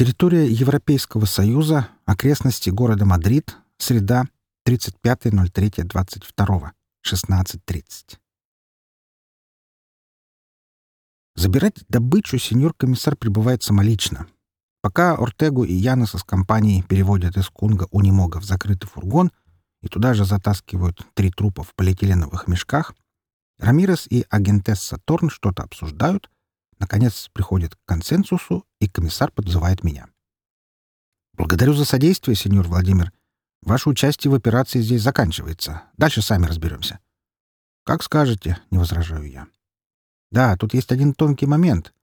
Территория Европейского Союза, окрестности города Мадрид, среда, 35.03.22, 16.30. Забирать добычу сеньор-комиссар прибывает самолично. Пока Ортегу и Янеса с компанией переводят из кунга Унимога в закрытый фургон и туда же затаскивают три трупа в полиэтиленовых мешках, Рамирес и агентесса Торн что-то обсуждают, наконец приходят к консенсусу, и комиссар подзывает меня. «Благодарю за содействие, сеньор Владимир. Ваше участие в операции здесь заканчивается. Дальше сами разберемся». «Как скажете», — не возражаю я. «Да, тут есть один тонкий момент.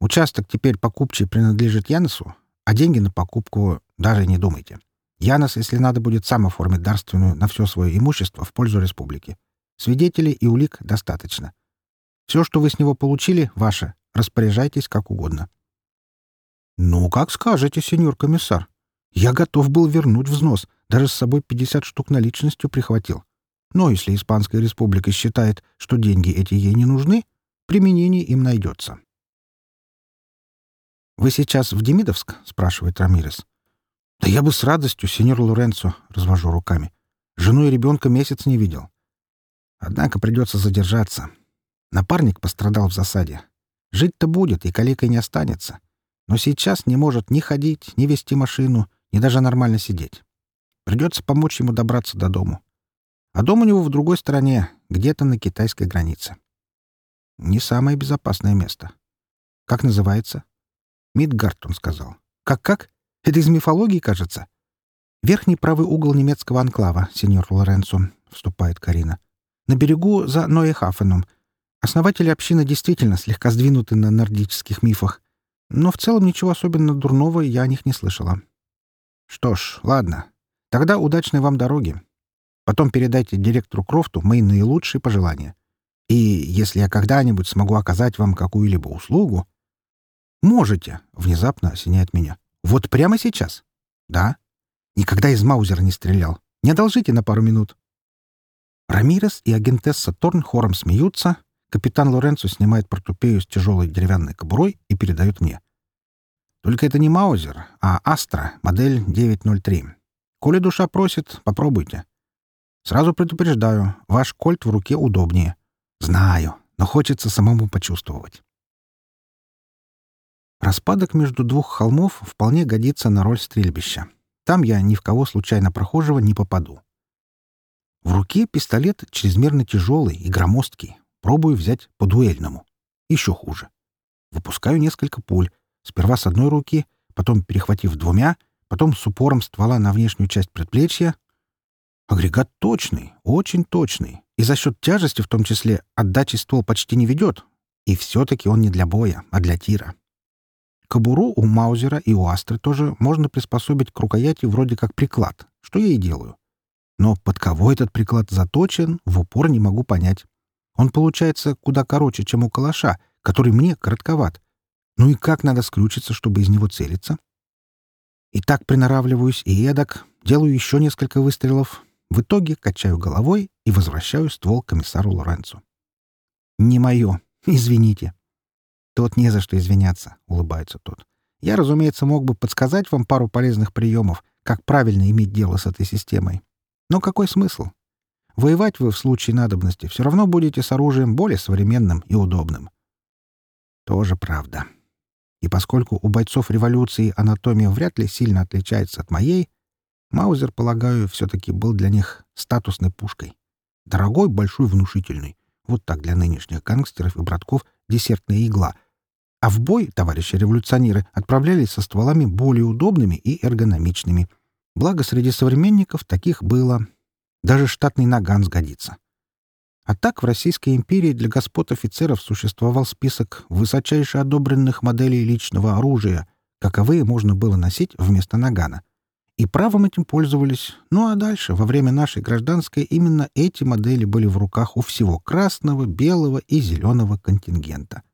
Участок теперь покупчий принадлежит Яносу, а деньги на покупку даже не думайте. Янос, если надо будет, сам оформить дарственную на все свое имущество в пользу республики. Свидетелей и улик достаточно. Все, что вы с него получили, ваше. Распоряжайтесь как угодно. «Ну, как скажете, сеньор комиссар. Я готов был вернуть взнос, даже с собой 50 штук наличностью прихватил. Но если Испанская республика считает, что деньги эти ей не нужны, применение им найдется». «Вы сейчас в Демидовск?» — спрашивает Рамирес. «Да я бы с радостью, сеньор Лоренцо», — развожу руками. «Жену и ребенка месяц не видел. Однако придется задержаться. Напарник пострадал в засаде. Жить-то будет, и калекой не останется. Но сейчас не может ни ходить, ни вести машину, ни даже нормально сидеть. Придется помочь ему добраться до дому. А дом у него в другой стороне, где-то на китайской границе. Не самое безопасное место. Как называется? Мидгард, он сказал. Как-как? Это из мифологии, кажется. Верхний правый угол немецкого анклава, сеньор Лоренцо, вступает Карина на берегу за Ноехафеном. Основатели общины действительно слегка сдвинуты на нордических мифах, но в целом ничего особенно дурного я о них не слышала. Что ж, ладно. Тогда удачной вам дороги. Потом передайте директору Крофту мои наилучшие пожелания. И если я когда-нибудь смогу оказать вам какую-либо услугу... Можете, — внезапно осеняет меня. Вот прямо сейчас? Да. Никогда из Маузера не стрелял. Не одолжите на пару минут. Рамирес и агентесса Торн хором смеются, капитан Лоренцо снимает портупею с тяжелой деревянной кобурой и передает мне. Только это не Маузер, а Астра, модель 903. Коли душа просит, попробуйте. Сразу предупреждаю, ваш кольт в руке удобнее. Знаю, но хочется самому почувствовать. Распадок между двух холмов вполне годится на роль стрельбища. Там я ни в кого случайно прохожего не попаду. В руке пистолет чрезмерно тяжелый и громоздкий. Пробую взять по дуэльному. Еще хуже. Выпускаю несколько пуль. Сперва с одной руки, потом перехватив двумя, потом с упором ствола на внешнюю часть предплечья. Агрегат точный, очень точный. И за счет тяжести в том числе отдачи ствол почти не ведет. И все-таки он не для боя, а для тира. Кобуру у Маузера и у Астры тоже можно приспособить к рукояти вроде как приклад, что я и делаю. Но под кого этот приклад заточен, в упор не могу понять. Он получается куда короче, чем у калаша, который мне коротковат. Ну и как надо скрючиться, чтобы из него целиться? И так приноравливаюсь и эдак, делаю еще несколько выстрелов. В итоге качаю головой и возвращаю ствол комиссару Лоренцо. «Не мое. Извините». «Тот не за что извиняться», — улыбается тот. «Я, разумеется, мог бы подсказать вам пару полезных приемов, как правильно иметь дело с этой системой. Но какой смысл? Воевать вы в случае надобности все равно будете с оружием более современным и удобным. Тоже правда. И поскольку у бойцов революции анатомия вряд ли сильно отличается от моей, Маузер, полагаю, все-таки был для них статусной пушкой. Дорогой, большой, внушительный. Вот так для нынешних гангстеров и братков десертная игла. А в бой товарищи революционеры отправлялись со стволами более удобными и эргономичными — Благо, среди современников таких было. Даже штатный наган сгодится. А так в Российской империи для господ офицеров существовал список высочайше одобренных моделей личного оружия, каковые можно было носить вместо нагана. И правом этим пользовались. Ну а дальше, во время нашей гражданской, именно эти модели были в руках у всего красного, белого и зеленого контингента.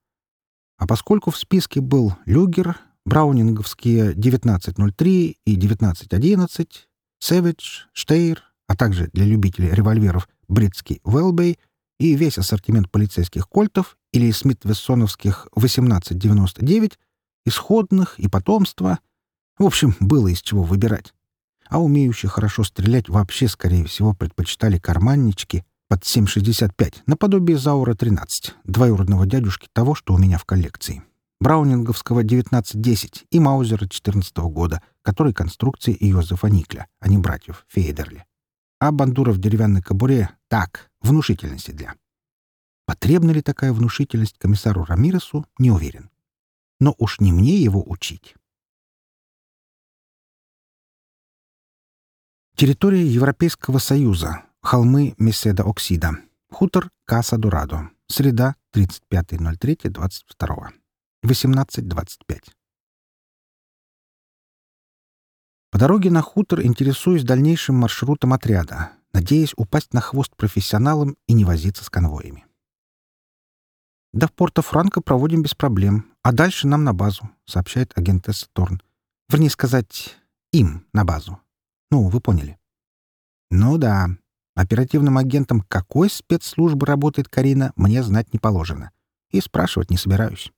А поскольку в списке был люгер, браунинговские 1903 и 1911, Savage, Штейр, а также для любителей револьверов бритский Велбей и весь ассортимент полицейских кольтов или смит-вессоновских 1899, исходных и потомства, В общем, было из чего выбирать. А умеющие хорошо стрелять вообще, скорее всего, предпочитали карманнички под 7,65, наподобие Заура-13, двоюродного дядюшки того, что у меня в коллекции. Браунинговского 1910 и Маузера 14 года, который конструкции Йозефа Никля, а не братьев Фейдерли. А бандура в деревянной кобуре — так, внушительности для. Потребна ли такая внушительность комиссару Рамиресу, не уверен. Но уж не мне его учить. Территория Европейского Союза. Холмы Меседа-Оксида. Хутор Каса-Дорадо. Среда, 35.03.22. 18.25. По дороге на хутор интересуюсь дальнейшим маршрутом отряда, надеясь упасть на хвост профессионалам и не возиться с конвоями. «До Порто-Франко проводим без проблем, а дальше нам на базу», — сообщает агентесса Торн. Вернее сказать, им на базу. Ну, вы поняли. Ну да, оперативным агентом какой спецслужбы работает Карина, мне знать не положено. И спрашивать не собираюсь.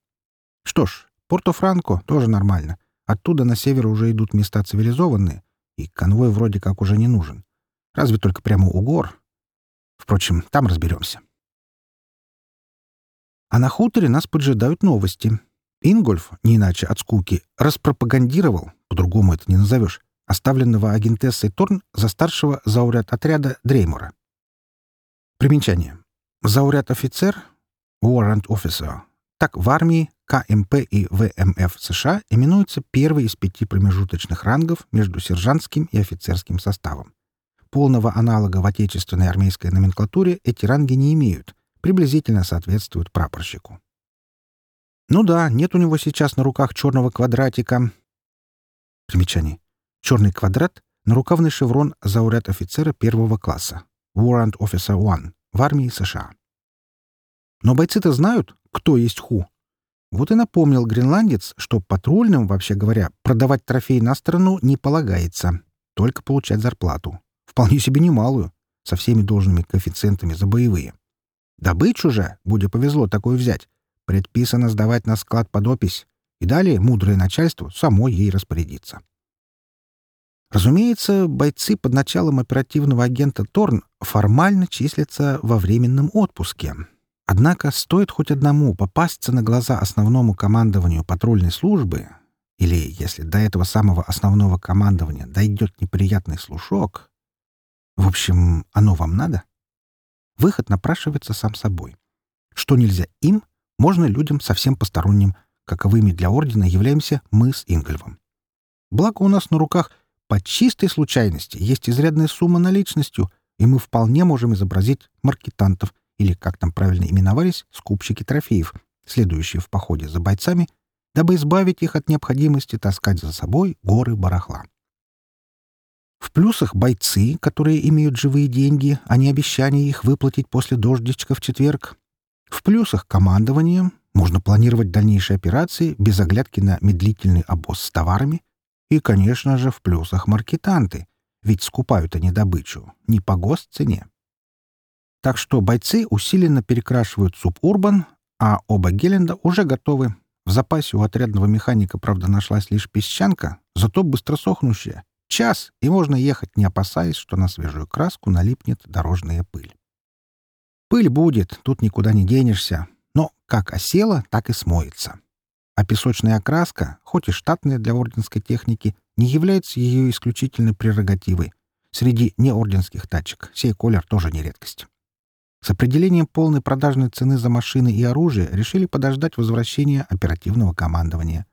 Что ж, Порто-Франко тоже нормально. Оттуда на север уже идут места цивилизованные, и конвой вроде как уже не нужен. Разве только прямо у гор. Впрочем, там разберемся. А на хуторе нас поджидают новости. Ингольф, не иначе от скуки, распропагандировал, по-другому это не назовешь, оставленного агентессой Торн за старшего зауряд-отряда Дреймора. Примечание. Зауряд-офицер — Warrant Officer. Так в армии, КМП и ВМФ США именуются первый из пяти промежуточных рангов между сержантским и офицерским составом. Полного аналога в отечественной армейской номенклатуре эти ранги не имеют, приблизительно соответствуют прапорщику. Ну да, нет у него сейчас на руках черного квадратика. Примечание. Черный квадрат — нарукавный шеврон зауряд офицера первого класса. Warrant Officer One в армии США. Но бойцы-то знают, кто есть Ху. Вот и напомнил гренландец, что патрульным, вообще говоря, продавать трофей на страну не полагается, только получать зарплату. Вполне себе немалую, со всеми должными коэффициентами за боевые. Добычу же, будет повезло такое взять, предписано сдавать на склад под опись, и далее мудрое начальство само ей распорядится. Разумеется, бойцы под началом оперативного агента Торн формально числятся во временном отпуске, Однако стоит хоть одному попасться на глаза основному командованию патрульной службы, или, если до этого самого основного командования дойдет неприятный слушок, в общем, оно вам надо? Выход напрашивается сам собой. Что нельзя им, можно людям совсем посторонним, каковыми для Ордена являемся мы с Ингольвом. Благо у нас на руках по чистой случайности есть изрядная сумма наличностью, и мы вполне можем изобразить маркетантов, или, как там правильно именовались, скупщики трофеев, следующие в походе за бойцами, дабы избавить их от необходимости таскать за собой горы барахла. В плюсах бойцы, которые имеют живые деньги, а не обещание их выплатить после дождичка в четверг. В плюсах командование, можно планировать дальнейшие операции без оглядки на медлительный обоз с товарами. И, конечно же, в плюсах маркетанты, ведь скупают они добычу не по госцене. Так что бойцы усиленно перекрашивают субурбан, а оба Геленда уже готовы. В запасе у отрядного механика, правда, нашлась лишь песчанка, зато быстро сохнущая. Час, и можно ехать, не опасаясь, что на свежую краску налипнет дорожная пыль. Пыль будет, тут никуда не денешься, но как осела, так и смоется. А песочная окраска, хоть и штатная для орденской техники, не является ее исключительной прерогативой. Среди неорденских тачек сей колер тоже не редкость. С определением полной продажной цены за машины и оружие решили подождать возвращения оперативного командования.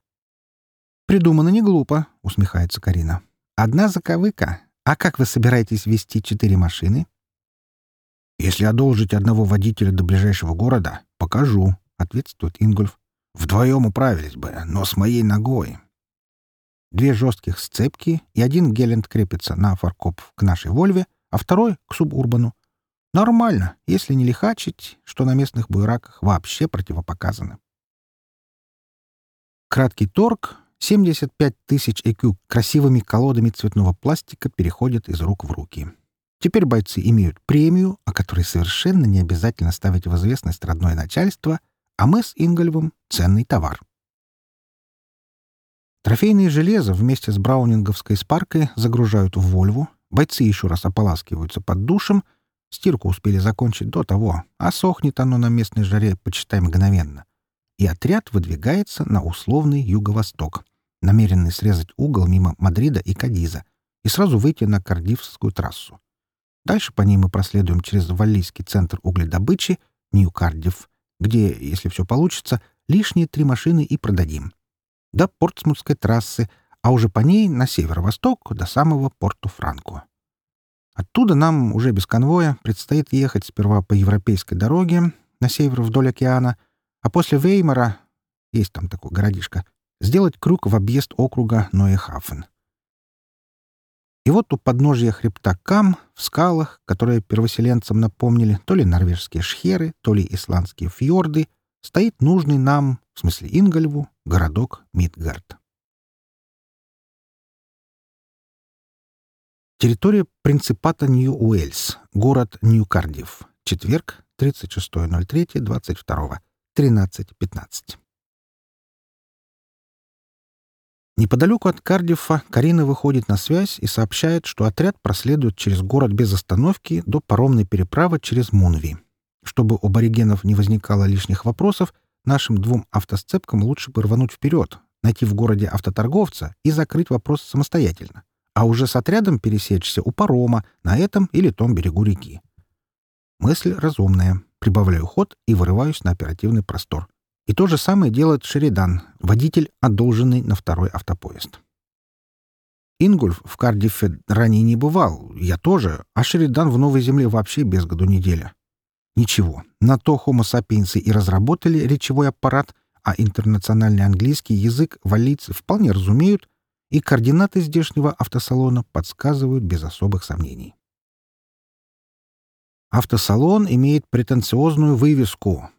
«Придумано не глупо», — усмехается Карина. «Одна заковыка. А как вы собираетесь вести четыре машины?» «Если одолжить одного водителя до ближайшего города, покажу», — ответствует Ингольф. «Вдвоем управились бы, но с моей ногой». Две жестких сцепки, и один Гелент крепится на фаркоп к нашей Вольве, а второй — к субурбану. Нормально, если не лихачить, что на местных буераках вообще противопоказано. Краткий торг, 75 тысяч ЭКЮ красивыми колодами цветного пластика переходят из рук в руки. Теперь бойцы имеют премию, о которой совершенно не обязательно ставить в известность родное начальство, а мы с Ингольвом — ценный товар. Трофейные железо вместе с браунинговской спаркой загружают в «Вольву», бойцы еще раз ополаскиваются под душем, стирку успели закончить до того, а сохнет оно на местной жаре, почитай, мгновенно. И отряд выдвигается на условный юго-восток, намеренный срезать угол мимо Мадрида и Кадиза и сразу выйти на Кардивскую трассу. Дальше по ней мы проследуем через Валлийский центр угледобычи, Нью-Кардив, где, если все получится, лишние три машины и продадим до Портсмутской трассы, а уже по ней на северо-восток до самого Порту-Франко. Оттуда нам уже без конвоя предстоит ехать сперва по европейской дороге на север вдоль океана, а после Веймара, есть там такой городишко, сделать круг в объезд округа Ноехафен. И вот у подножья хребта Кам, в скалах, которые первоселенцам напомнили то ли норвежские шхеры, то ли исландские фьорды, стоит нужный нам, в смысле Ингольву, городок Мидгард. Территория принципата Нью-Уэльс, город Нью-Кардив. Четверг, 36.03.22, 13.15. Неподалеку от Кардифа Карина выходит на связь и сообщает, что отряд проследует через город без остановки до паромной переправы через Мунви. Чтобы у аборигенов не возникало лишних вопросов, нашим двум автосцепкам лучше бы рвануть вперед, найти в городе автоторговца и закрыть вопрос самостоятельно, а уже с отрядом пересечься у парома на этом или том берегу реки. Мысль разумная. Прибавляю ход и вырываюсь на оперативный простор. И то же самое делает Шеридан, водитель, одолженный на второй автопоезд. Ингульф в Кардифе ранее не бывал, я тоже, а Шеридан в Новой Земле вообще без году неделя. Ничего, на то хомо сапиенсы и разработали речевой аппарат, а интернациональный английский язык валийцы вполне разумеют, и координаты здешнего автосалона подсказывают без особых сомнений. Автосалон имеет претенциозную вывеску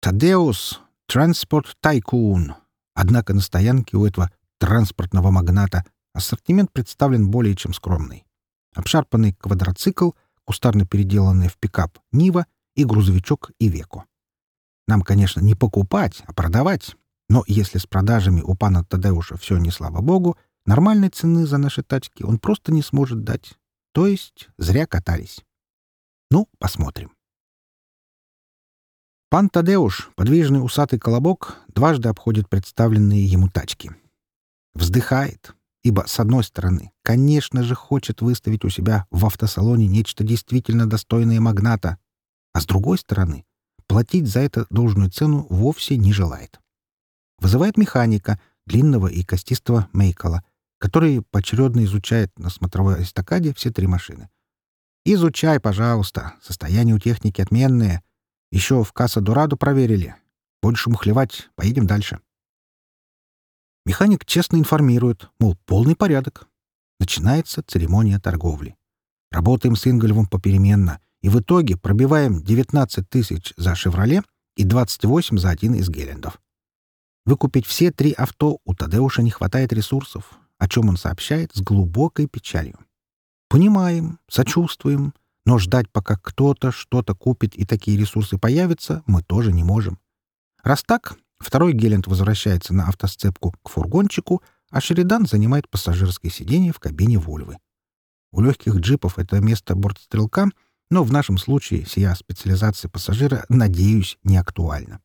«Тадеус Транспорт Тайкун». Однако на стоянке у этого транспортного магната ассортимент представлен более чем скромный. Обшарпанный квадроцикл, кустарно переделанный в пикап «Нива» и грузовичок Ивеко. Нам, конечно, не покупать, а продавать. Но если с продажами у пана Тадеуша все не слава богу, нормальной цены за наши тачки он просто не сможет дать. То есть зря катались. Ну, посмотрим. Пан Тадеуш, подвижный усатый колобок, дважды обходит представленные ему тачки. Вздыхает, ибо, с одной стороны, конечно же, хочет выставить у себя в автосалоне нечто действительно достойное магната, а с другой стороны, платить за это должную цену вовсе не желает. Вызывает механика, длинного и костистого Мейкола, который поочередно изучает на смотровой эстакаде все три машины. «Изучай, пожалуйста. Состояние у техники отменное. Еще в Касса-Дораду проверили. Будешь мухлевать, поедем дальше». Механик честно информирует, мол, полный порядок. Начинается церемония торговли. Работаем с Ингольвом попеременно — и в итоге пробиваем 19 тысяч за «Шевроле» и 28 за один из Гелендов. Выкупить все три авто у Тадеуша не хватает ресурсов, о чем он сообщает с глубокой печалью. Понимаем, сочувствуем, но ждать, пока кто-то что-то купит и такие ресурсы появятся, мы тоже не можем. Раз так, второй Гелент возвращается на автосцепку к фургончику, а Шеридан занимает пассажирское сиденье в кабине Вольвы. У легких джипов это место бортстрелка — но в нашем случае сия специализация пассажира, надеюсь, не актуальна.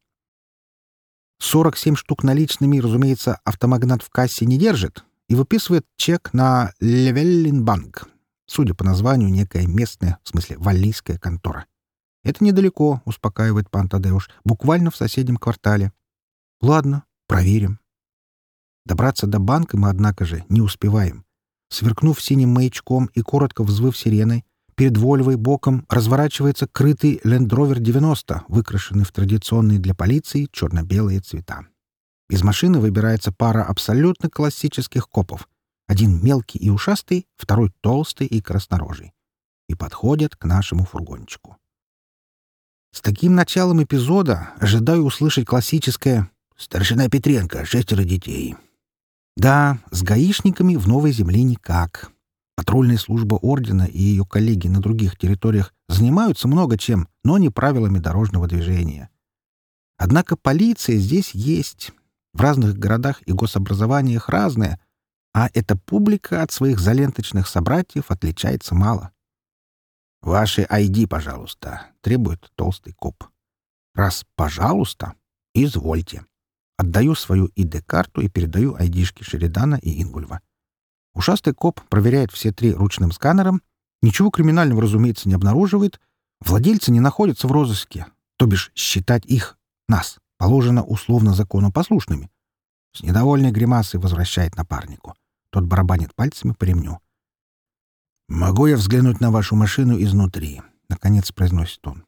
47 штук наличными, разумеется, автомагнат в кассе не держит и выписывает чек на Левеллинбанк. Судя по названию, некая местная, в смысле валлийская контора. Это недалеко, успокаивает пан Тадеуш, буквально в соседнем квартале. Ладно, проверим. Добраться до банка мы, однако же, не успеваем. Сверкнув синим маячком и коротко взвыв сиреной, Перед Вольвой боком разворачивается крытый Rover 90, выкрашенный в традиционные для полиции черно-белые цвета. Из машины выбирается пара абсолютно классических копов. Один мелкий и ушастый, второй толстый и краснорожий. И подходят к нашему фургончику. С таким началом эпизода ожидаю услышать классическое «Старшина Петренко, шестеро детей». Да, с гаишниками в Новой Земле никак. Патрульная служба Ордена и ее коллеги на других территориях занимаются много чем, но не правилами дорожного движения. Однако полиция здесь есть. В разных городах и гособразованиях разная, а эта публика от своих заленточных собратьев отличается мало. «Ваши ID, пожалуйста», — требует толстый коп. «Раз «пожалуйста», извольте». Отдаю свою ID-карту и передаю айдишки Шеридана и Ингульва. Ушастый коп проверяет все три ручным сканером, ничего криминального, разумеется, не обнаруживает, владельцы не находятся в розыске, то бишь считать их, нас, положено условно закону послушными. С недовольной гримасой возвращает напарнику. Тот барабанит пальцами по ремню. «Могу я взглянуть на вашу машину изнутри?» — наконец произносит он.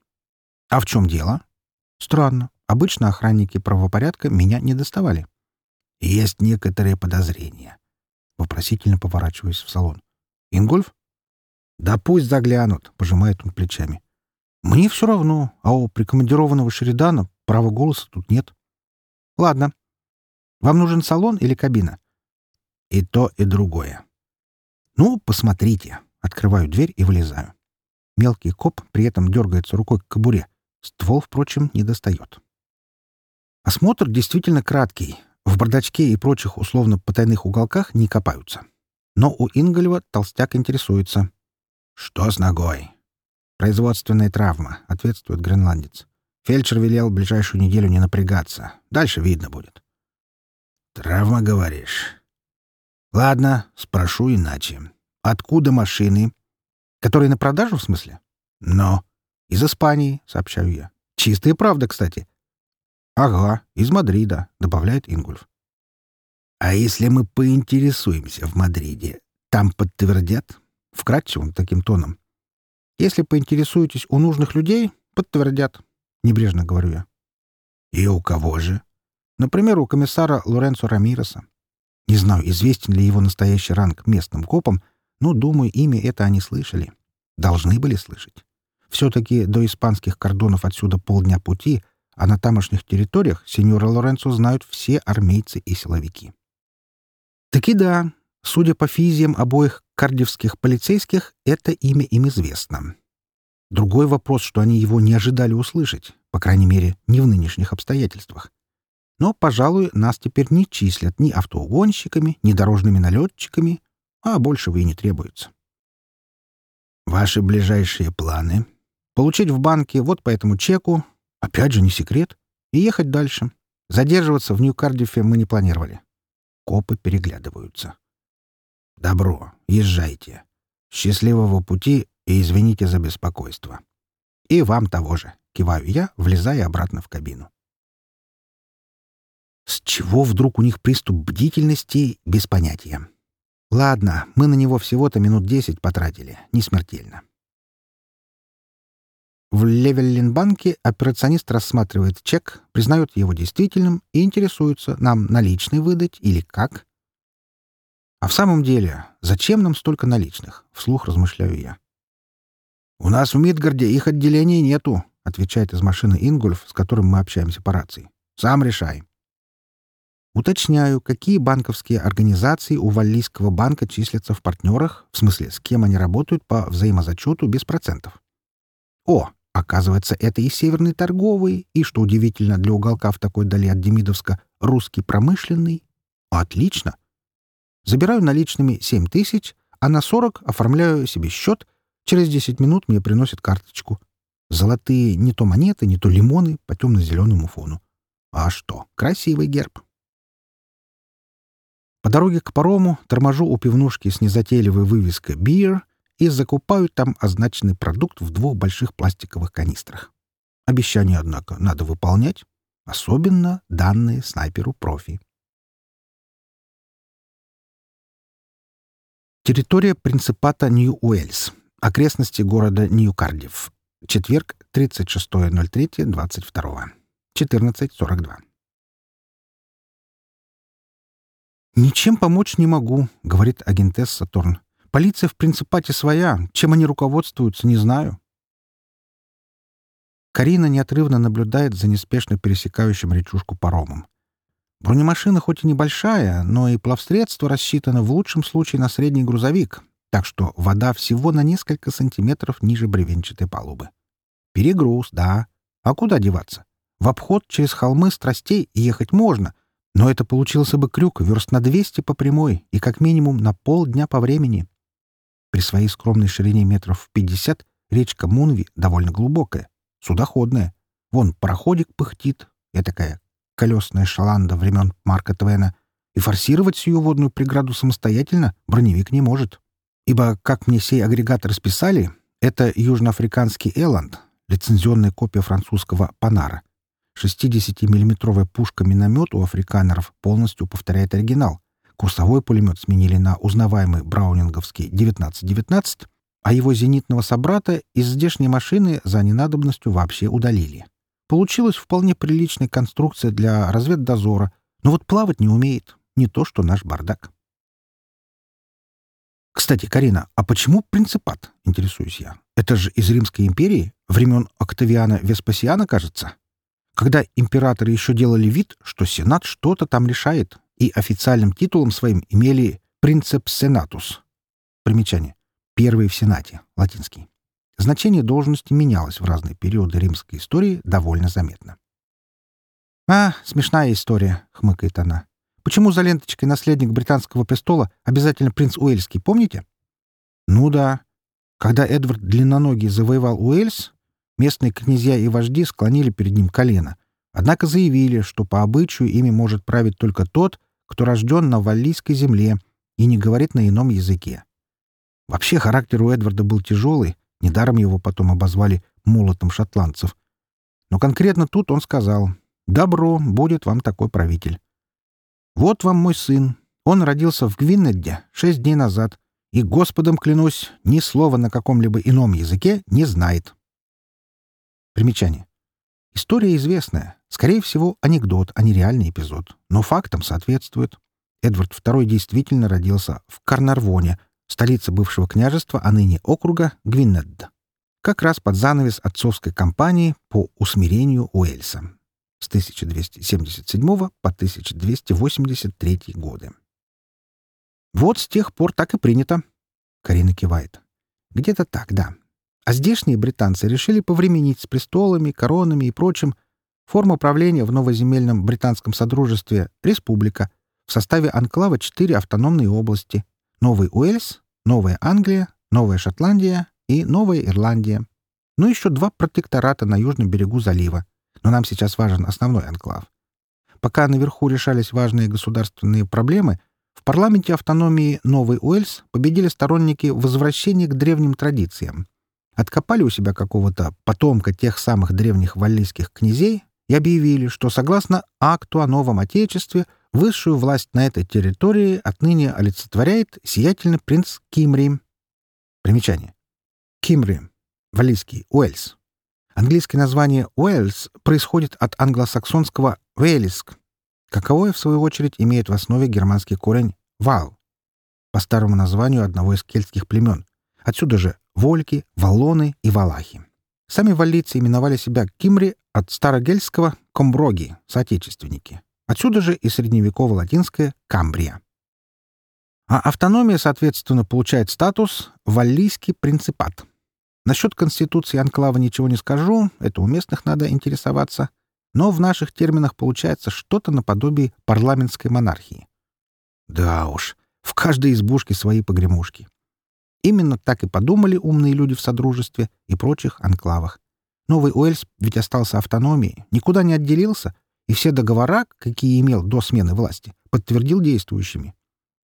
«А в чем дело?» «Странно. Обычно охранники правопорядка меня не доставали». «Есть некоторые подозрения». Вопросительно поворачиваясь в салон. «Ингольф?» «Да пусть заглянут», — пожимает он плечами. «Мне все равно, а у прикомандированного Шеридана права голоса тут нет». «Ладно. Вам нужен салон или кабина?» «И то, и другое». «Ну, посмотрите». Открываю дверь и вылезаю. Мелкий коп при этом дергается рукой к кобуре. Ствол, впрочем, не достает. Осмотр действительно краткий. В бардачке и прочих условно потайных уголках не копаются. Но у Ингольва толстяк интересуется. «Что с ногой?» «Производственная травма», — ответствует гренландец. Фельдшер велел ближайшую неделю не напрягаться. Дальше видно будет. «Травма, говоришь?» «Ладно, спрошу иначе. Откуда машины?» «Которые на продажу, в смысле?» «Но». «Из Испании», — сообщаю я. «Чистая правда, кстати. «Ага, из Мадрида», — добавляет Ингульф. «А если мы поинтересуемся в Мадриде, там подтвердят?» — вкратчивым таким тоном. «Если поинтересуетесь у нужных людей, подтвердят», — небрежно говорю я. «И у кого же?» «Например, у комиссара Лоренцо Рамиреса. Не знаю, известен ли его настоящий ранг местным копам, но, думаю, имя это они слышали. Должны были слышать. Все-таки до испанских кордонов отсюда полдня пути, а на тамошних территориях сеньора Лоренцо знают все армейцы и силовики. Таки да, судя по физиям обоих кардевских полицейских, это имя им известно. Другой вопрос, что они его не ожидали услышать, по крайней мере, не в нынешних обстоятельствах. Но, пожалуй, нас теперь не числят ни автоугонщиками, ни дорожными налетчиками, а большего и не требуется. Ваши ближайшие планы? Получить в банке вот по этому чеку Опять же, не секрет. И ехать дальше. Задерживаться в Нью-Кардифе мы не планировали. Копы переглядываются. «Добро, езжайте. Счастливого пути и извините за беспокойство. И вам того же», — киваю я, влезая обратно в кабину. С чего вдруг у них приступ бдительности, без понятия. Ладно, мы на него всего-то минут десять потратили, не смертельно. В Левеллинбанке операционист рассматривает чек, признает его действительным и интересуется, нам наличный выдать или как. А в самом деле, зачем нам столько наличных? Вслух размышляю я. «У нас в Мидгарде их отделений нету», — отвечает из машины Ингульф, с которым мы общаемся по рации. «Сам решай». Уточняю, какие банковские организации у Валлийского банка числятся в партнерах, в смысле, с кем они работают по взаимозачету без процентов. О, Оказывается, это и северный торговый, и, что удивительно для уголка в такой дали от Демидовска, русский промышленный. Отлично. Забираю наличными 7 тысяч, а на 40 оформляю себе счет. Через 10 минут мне приносят карточку. Золотые не то монеты, не то лимоны по темно-зеленому фону. А что, красивый герб. По дороге к парому торможу у пивнушки с незатейливой вывеской «Бир», и закупают там означенный продукт в двух больших пластиковых канистрах. Обещание, однако, надо выполнять, особенно данные снайперу-профи. Территория принципата Нью-Уэльс. Окрестности города Нью-Кардив. Четверг, 36.03.22. 14.42. «Ничем помочь не могу», — говорит агентесса Торн. Полиция в принципате своя. Чем они руководствуются, не знаю. Карина неотрывно наблюдает за неспешно пересекающим речушку паромом. Бронемашина хоть и небольшая, но и плавсредство рассчитано в лучшем случае на средний грузовик, так что вода всего на несколько сантиметров ниже бревенчатой палубы. Перегруз, да. А куда деваться? В обход через холмы страстей ехать можно, Но это получился бы крюк верст на 200 по прямой и как минимум на полдня по времени. При своей скромной ширине метров в 50 речка Мунви довольно глубокая, судоходная. Вон пароходик пыхтит, я такая колесная шаланда времен Марка Твена, и форсировать сию водную преграду самостоятельно броневик не может. Ибо, как мне сей агрегат расписали, это южноафриканский «Элланд», лицензионная копия французского «Панара». 60-миллиметровая пушка-миномет у африканеров полностью повторяет оригинал. Курсовой пулемет сменили на узнаваемый браунинговский 1919, а его зенитного собрата из здешней машины за ненадобностью вообще удалили. Получилась вполне приличная конструкция для разведдозора, но вот плавать не умеет, не то что наш бардак. Кстати, Карина, а почему принципат, интересуюсь я? Это же из Римской империи, времен Октавиана Веспасиана, кажется когда императоры еще делали вид, что Сенат что-то там решает, и официальным титулом своим имели «принцип сенатус». Примечание. Первый в Сенате, латинский. Значение должности менялось в разные периоды римской истории довольно заметно. «А, смешная история», — хмыкает она. «Почему за ленточкой наследник британского престола обязательно принц Уэльский, помните?» «Ну да. Когда Эдвард Длинноногий завоевал Уэльс, Местные князья и вожди склонили перед ним колено, однако заявили, что по обычаю ими может править только тот, кто рожден на валлийской земле и не говорит на ином языке. Вообще характер у Эдварда был тяжелый, недаром его потом обозвали «молотом шотландцев». Но конкретно тут он сказал «Добро, будет вам такой правитель». «Вот вам мой сын. Он родился в Гвиннедде шесть дней назад, и, Господом клянусь, ни слова на каком-либо ином языке не знает». Примечание. История известная. Скорее всего, анекдот, а не реальный эпизод. Но фактам соответствует. Эдвард II действительно родился в Карнарвоне, столице бывшего княжества, а ныне округа Гвиннедд. Как раз под занавес отцовской кампании по усмирению Уэльса с 1277 по 1283 годы. Вот с тех пор так и принято. Карина кивает. Где-то так, да. А здешние британцы решили повременить с престолами, коронами и прочим. Форма правления в новоземельном британском содружестве — республика. В составе анклава четыре автономные области — Новый Уэльс, Новая Англия, Новая Шотландия и Новая Ирландия. Ну, еще два протектората на южном берегу залива. Но нам сейчас важен основной анклав. Пока наверху решались важные государственные проблемы, в парламенте автономии Новый Уэльс победили сторонники возвращения к древним традициям — откопали у себя какого-то потомка тех самых древних валлийских князей и объявили, что согласно акту о новом Отечестве высшую власть на этой территории отныне олицетворяет сиятельный принц Кимри. Примечание. Кимри. Валлийский. Уэльс. Английское название Уэльс происходит от англосаксонского «вейлиск», каковое, в свою очередь, имеет в основе германский корень «вал», по старому названию одного из кельтских племен. Отсюда же вольки, валлоны и валахи. Сами валлийцы именовали себя кимри от старогельского комброги, соотечественники. Отсюда же и средневеково-латинское камбрия. А автономия, соответственно, получает статус «валлийский принципат». Насчет Конституции Анклава ничего не скажу, это у местных надо интересоваться, но в наших терминах получается что-то наподобие парламентской монархии. Да уж, в каждой избушке свои погремушки. Именно так и подумали умные люди в Содружестве и прочих анклавах. Новый Уэльс ведь остался автономией, никуда не отделился, и все договора, какие имел до смены власти, подтвердил действующими.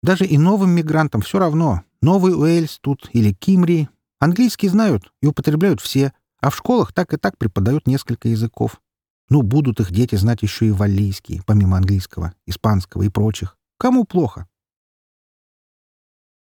Даже и новым мигрантам все равно, Новый Уэльс тут или Кимри. Английский знают и употребляют все, а в школах так и так преподают несколько языков. Ну, будут их дети знать еще и валлийский, помимо английского, испанского и прочих. Кому плохо?